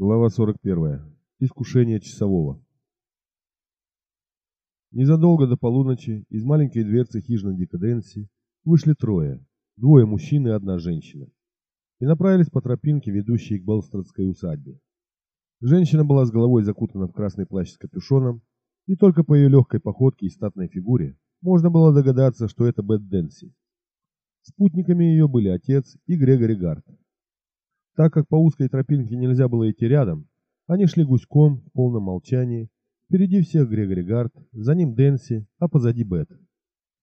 Глава 41. Искушение часового. Незадолго до полуночи из маленькой дверцы хижины Декаденси вышли трое, двое мужчин и одна женщина, и направились по тропинке, ведущей к Белстрадской усадьбе. Женщина была с головой закутана в красный плащ с капюшоном, и только по ее легкой походке и статной фигуре можно было догадаться, что это Бет Денси. Спутниками ее были отец и Грегори Гарт. Так как по узкой тропинке нельзя было идти рядом, они шли гуськом в полном молчании. Впереди всех Грегори Гард, за ним Дэнси, а позади Бет.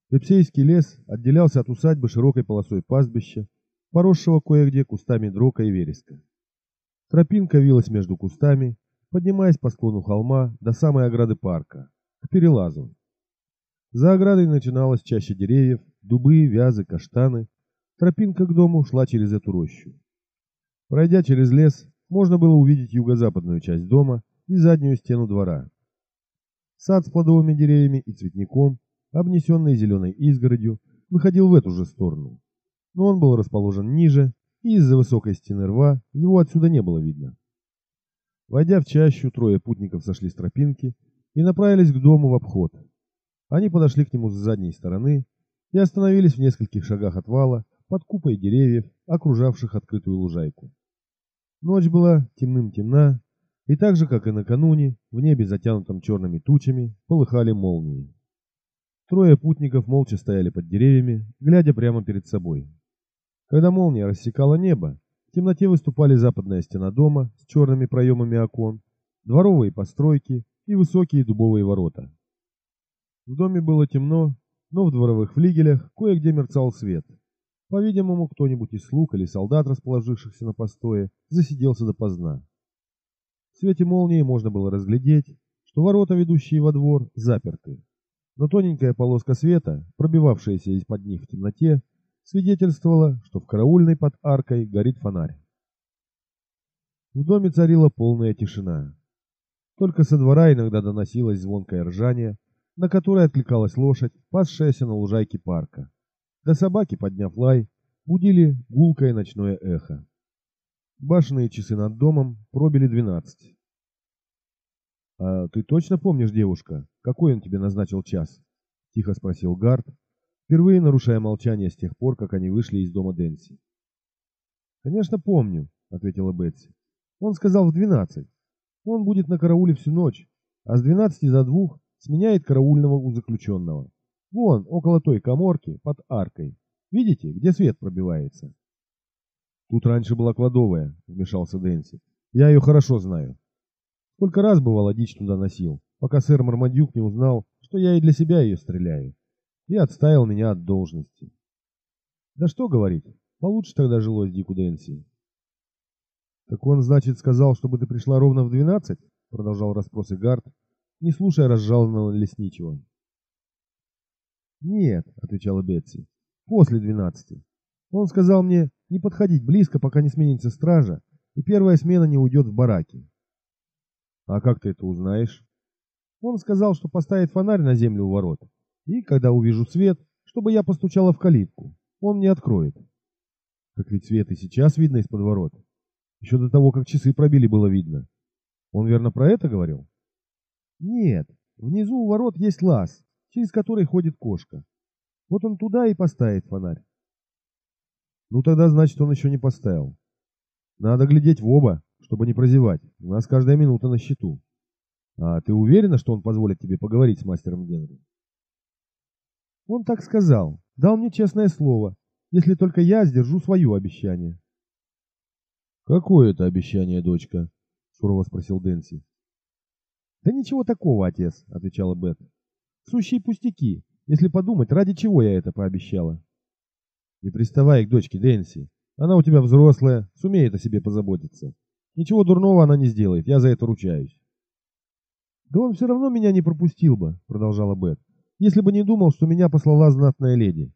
Пепсейский лес отделялся от усадьбы широкой полосой пастбища, поросшего кое-где кустами дрока и вереска. Тропинка вилась между кустами, поднимаясь по склону холма до самой ограды парка, к перелазу. За оградой начиналась чаще деревьев, дубы, вязы, каштаны. Тропинка к дому шла через эту рощу. Пройдя через лес, можно было увидеть юго-западную часть дома и заднюю стену двора. Сад с плодовыми деревьями и цветником, обнесенный зеленой изгородью, выходил в эту же сторону. Но он был расположен ниже, и из-за высокой стены рва его отсюда не было видно. Войдя в чащу, трое путников сошли с тропинки и направились к дому в обход. Они подошли к нему с задней стороны и остановились в нескольких шагах от вала, под купой деревьев, окружавших открытую лужайку. Ночь была темным-темна, и так же, как и накануне, в небе, затянутом черными тучами, полыхали молнии. Трое путников молча стояли под деревьями, глядя прямо перед собой. Когда молния рассекала небо, в темноте выступали западная стена дома с черными проемами окон, дворовые постройки и высокие дубовые ворота. В доме было темно, но в дворовых флигелях кое-где мерцал свет – по-видимому, кто-нибудь из слуг или солдат, расположившихся на постое, засиделся допоздна. В свете молнии можно было разглядеть, что ворота, ведущие во двор, заперты. Но тоненькая полоска света, пробивавшаяся из-под них в темноте, свидетельствовала, что в караульной под аркой горит фонарь. В доме царила полная тишина. Только со двора иногда доносилось звонкое ржание, на которое откликалась лошадь, пасшаяся на лужайке парка. Да собаки, подняв лай, будили гулкое ночное эхо. Башенные часы над домом пробили двенадцать. «А ты точно помнишь, девушка, какой он тебе назначил час?» — тихо спросил Гард, впервые нарушая молчание с тех пор, как они вышли из дома Дэнси. «Конечно помню», — ответила Бетси. «Он сказал в двенадцать. Он будет на карауле всю ночь, а с двенадцати за двух сменяет караульного у заключенного. Вон, около той коморки, под аркой. Видите, где свет пробивается? Тут раньше была кладовая, вмешался Дэнси. Я ее хорошо знаю. Сколько раз бывало дичь туда носил, пока сэр Мармадюк не узнал, что я и для себя ее стреляю. И отставил меня от должности. Да что говорить, получше тогда жилось Дику Дэнси. Так он, значит, сказал, чтобы ты пришла ровно в двенадцать? Продолжал расспросы Гард, не слушая разжалованного лесничего. «Нет», — отвечала Бетси, — «после двенадцати. Он сказал мне не подходить близко, пока не сменится стража, и первая смена не уйдет в бараки». «А как ты это узнаешь?» Он сказал, что поставит фонарь на землю у ворот, и, когда увижу свет, чтобы я постучала в калитку. Он мне откроет. Так ведь свет и сейчас видно из-под ворот. Еще до того, как часы пробили, было видно. Он верно про это говорил? Нет, внизу у ворот есть лаз, через который ходит кошка. Вот он туда и поставит фонарь. Ну тогда, значит, он еще не поставил. Надо глядеть в оба, чтобы не прозевать. У нас каждая минута на счету. А ты уверена, что он позволит тебе поговорить с мастером Генри? Он так сказал. Дал мне честное слово, если только я сдержу свое обещание. Какое это обещание, дочка? Сурово спросил Дэнси. Да ничего такого, отец, отвечала Бет. Сущие пустяки, если подумать, ради чего я это пообещала. Не приставай к дочке Дэнси. Она у тебя взрослая, сумеет о себе позаботиться. Ничего дурного она не сделает, я за это ручаюсь. Да он все равно меня не пропустил бы, продолжала Бет, если бы не думал, что меня послала знатная леди.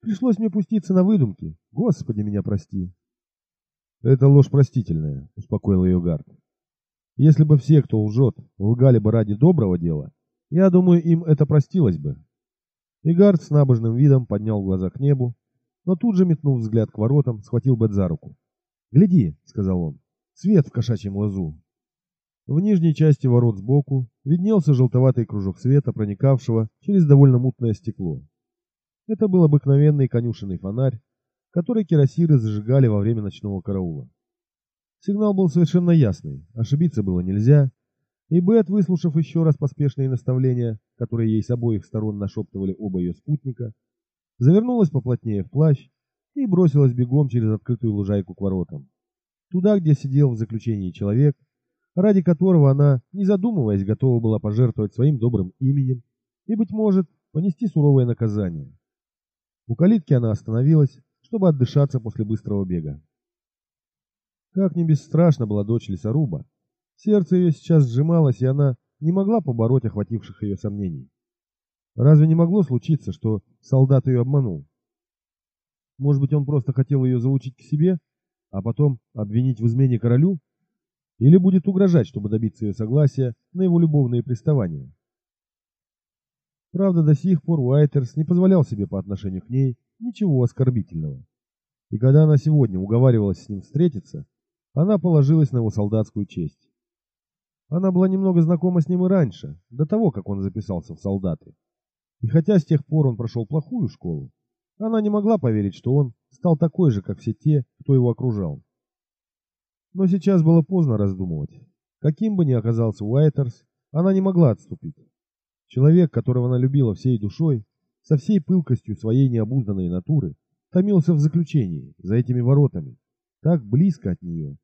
Пришлось мне пуститься на выдумки. Господи, меня прости. Это ложь простительная, успокоил ее Гард. Если бы все, кто лжет, лгали бы ради доброго дела, я думаю, им это простилось бы. Игард с набожным видом поднял глаза к небу, но тут же, метнув взгляд к воротам, схватил Бет за руку. «Гляди», — сказал он, — Свет в кошачьем лазу. В нижней части ворот сбоку виднелся желтоватый кружок света, проникавшего через довольно мутное стекло. Это был обыкновенный конюшенный фонарь, который кирасиры зажигали во время ночного караула. Сигнал был совершенно ясный, ошибиться было нельзя, и Бет, выслушав еще раз поспешные наставления, которые ей с обоих сторон нашептывали оба ее спутника, завернулась поплотнее в плащ и бросилась бегом через открытую лужайку к воротам. Туда, где сидел в заключении человек, ради которого она, не задумываясь, готова была пожертвовать своим добрым именем и, быть может, понести суровое наказание. У калитки она остановилась, чтобы отдышаться после быстрого бега. Как не бесстрашна была дочь лесоруба, сердце ее сейчас сжималось, и она не могла побороть охвативших ее сомнений. Разве не могло случиться, что солдат ее обманул? Может быть, он просто хотел ее залучить к себе, а потом обвинить в измене королю? Или будет угрожать, чтобы добиться ее согласия на его любовные приставания? Правда, до сих пор Уайтерс не позволял себе по отношению к ней ничего оскорбительного. И когда она сегодня уговаривалась с ним встретиться, она положилась на его солдатскую честь. Она была немного знакома с ним и раньше, до того, как он записался в солдаты. И хотя с тех пор он прошел плохую школу, она не могла поверить, что он стал такой же, как все те, кто его окружал. Но сейчас было поздно раздумывать. Каким бы ни оказался Уайтерс, она не могла отступить. Человек, которого она любила всей душой, со всей пылкостью своей необузданной натуры, томился в заключении, за этими воротами, так близко от нее.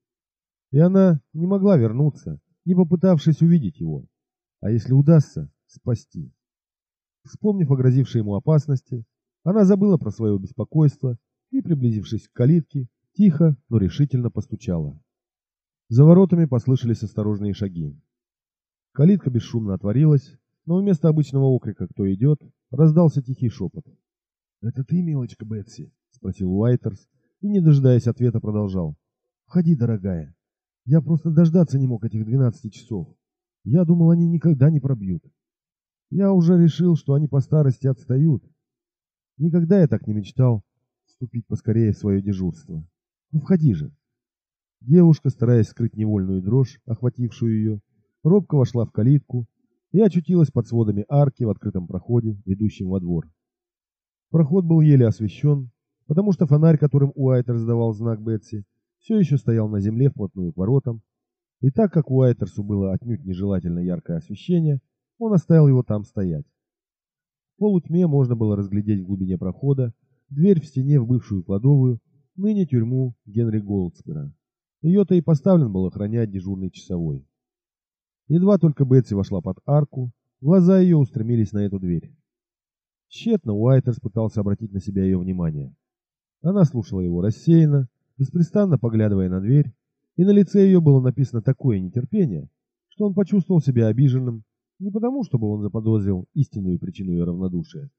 И она не могла вернуться, не попытавшись увидеть его, а если удастся, спасти. Вспомнив о грозившей ему опасности, она забыла про свое беспокойство и, приблизившись к калитке, тихо, но решительно постучала. За воротами послышались осторожные шаги. Калитка бесшумно отворилась, но вместо обычного окрика «Кто идет?» раздался тихий шепот. «Это ты, милочка Бетси?» — спросил Уайтерс и, не дожидаясь ответа, продолжал. «Входи, дорогая. Я просто дождаться не мог этих двенадцати часов. Я думал, они никогда не пробьют. Я уже решил, что они по старости отстают. Никогда я так не мечтал вступить поскорее в свое дежурство. Ну, входи же». Девушка, стараясь скрыть невольную дрожь, охватившую ее, робко вошла в калитку и очутилась под сводами арки в открытом проходе, ведущем во двор. Проход был еле освещен, потому что фонарь, которым Уайтер сдавал знак Бетси, все еще стоял на земле вплотную к воротам, и так как Уайтерсу было отнюдь нежелательно яркое освещение, он оставил его там стоять. В полутьме можно было разглядеть в глубине прохода дверь в стене в бывшую кладовую, ныне тюрьму Генри Голдспера. Ее-то и поставлен был охранять дежурный часовой. Едва только Бетси вошла под арку, глаза ее устремились на эту дверь. Тщетно Уайтерс пытался обратить на себя ее внимание. Она слушала его рассеянно, беспрестанно поглядывая на дверь, и на лице ее было написано такое нетерпение, что он почувствовал себя обиженным не потому, чтобы он заподозрил истинную причину ее равнодушия.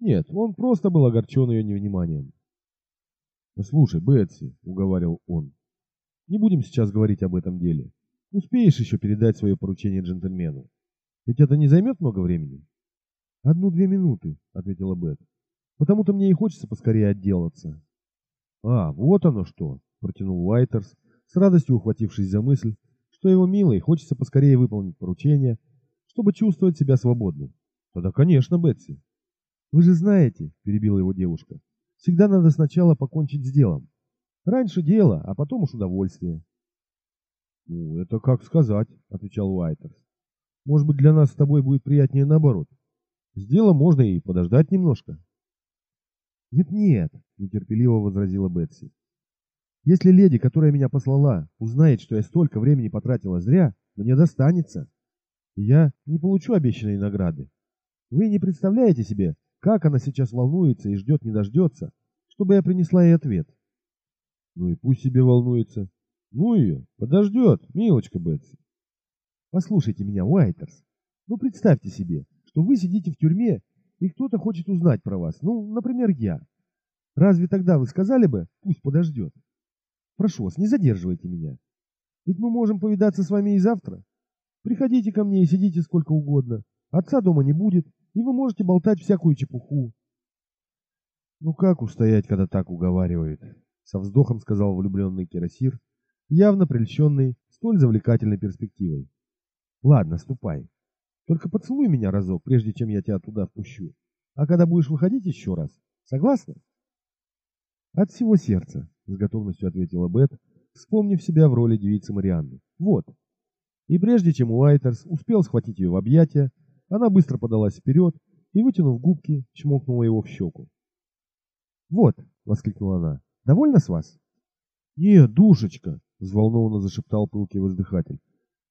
Нет, он просто был огорчен ее невниманием. «Слушай, Бетси», — уговаривал он, — «не будем сейчас говорить об этом деле. Успеешь еще передать свое поручение джентльмену. Ведь это не займет много времени. Одну-две минуты, ответила Бет. Потому-то мне и хочется поскорее отделаться. А, вот оно что, протянул Уайтерс, с радостью ухватившись за мысль, что его милой хочется поскорее выполнить поручение, чтобы чувствовать себя свободным. Тогда, конечно, Бетси. Вы же знаете, перебила его девушка, всегда надо сначала покончить с делом. Раньше дело, а потом уж удовольствие. «Ну, это как сказать», — отвечал Уайтерс. «Может быть, для нас с тобой будет приятнее наоборот. С делом можно и подождать немножко». «Нет-нет», — нетерпеливо возразила Бетси. «Если леди, которая меня послала, узнает, что я столько времени потратила зря, мне достанется. Я не получу обещанной награды. Вы не представляете себе, как она сейчас волнуется и ждет не дождется, чтобы я принесла ей ответ». «Ну и пусть себе волнуется», ну ее, подождет, милочка Бетси. Послушайте меня, Уайтерс. Ну представьте себе, что вы сидите в тюрьме, и кто-то хочет узнать про вас. Ну, например, я. Разве тогда вы сказали бы, пусть подождет? Прошу вас, не задерживайте меня. Ведь мы можем повидаться с вами и завтра. Приходите ко мне и сидите сколько угодно. Отца дома не будет, и вы можете болтать всякую чепуху. Ну как устоять, когда так уговаривают? Со вздохом сказал влюбленный Кирасир, явно прельщенный столь завлекательной перспективой. Ладно, ступай. Только поцелуй меня разок, прежде чем я тебя туда впущу. А когда будешь выходить еще раз, согласна? От всего сердца, с готовностью ответила Бет, вспомнив себя в роли девицы Марианны. Вот. И прежде чем Уайтерс успел схватить ее в объятия, она быстро подалась вперед и, вытянув губки, чмокнула его в щеку. «Вот!» — воскликнула она. «Довольна с вас?» «Нет, душечка!» — взволнованно зашептал пылкий воздыхатель.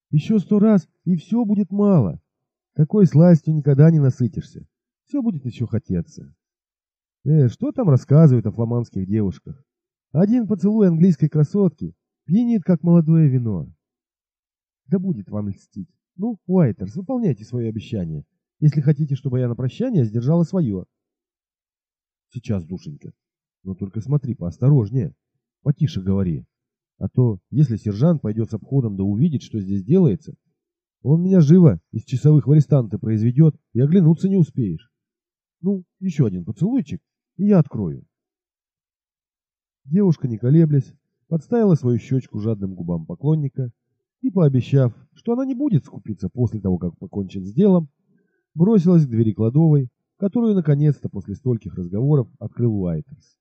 «Еще сто раз, и все будет мало. Такой сластью никогда не насытишься. Все будет еще хотеться». «Э, что там рассказывают о фламандских девушках? Один поцелуй английской красотки пьянит, как молодое вино. Да будет вам льстить. Ну, Уайтерс, выполняйте свои обещания, если хотите, чтобы я на прощание сдержала свое. Сейчас, душенька. Но только смотри поосторожнее. Потише говори. А то, если сержант пойдет с обходом да увидит, что здесь делается, он меня живо из часовых в арестанты произведет, и оглянуться не успеешь. Ну, еще один поцелуйчик, и я открою. Девушка, не колеблясь, подставила свою щечку жадным губам поклонника и, пообещав, что она не будет скупиться после того, как покончит с делом, бросилась к двери кладовой, которую наконец-то после стольких разговоров открыл Уайтерс.